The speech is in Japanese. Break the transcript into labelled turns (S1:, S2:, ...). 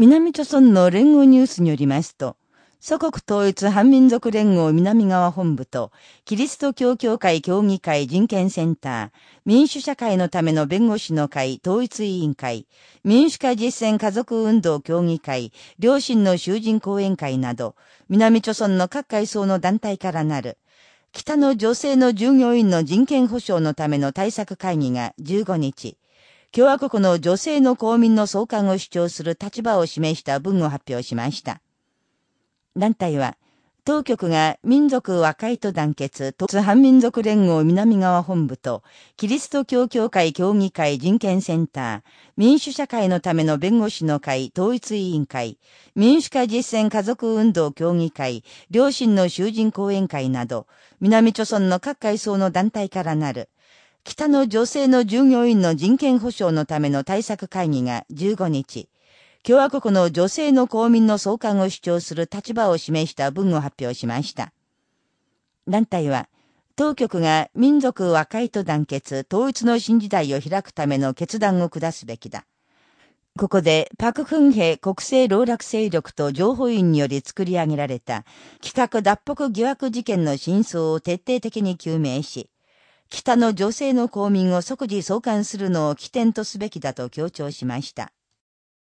S1: 南朝村の連合ニュースによりますと、祖国統一反民族連合南側本部と、キリスト教協会協議会人権センター、民主社会のための弁護士の会統一委員会、民主化実践家族運動協議会、両親の囚人講演会など、南朝村の各階層の団体からなる、北の女性の従業員の人権保障のための対策会議が15日、共和国の女性の公民の送還を主張する立場を示した文を発表しました。団体は、当局が民族和解と団結、突反民族連合南側本部と、キリスト教協会協議会人権センター、民主社会のための弁護士の会統一委員会、民主化実践家族運動協議会、両親の囚人講演会など、南朝村の各階層の団体からなる、北の女性の従業員の人権保障のための対策会議が15日、共和国の女性の公民の送還を主張する立場を示した文を発表しました。団体は、当局が民族和解と団結、統一の新時代を開くための決断を下すべきだ。ここで、パククンヘ国政老落勢力と情報院により作り上げられた企画脱北疑惑事件の真相を徹底的に究明し、北の女性の公民を即時送還するのを起点とすべきだと強調しました。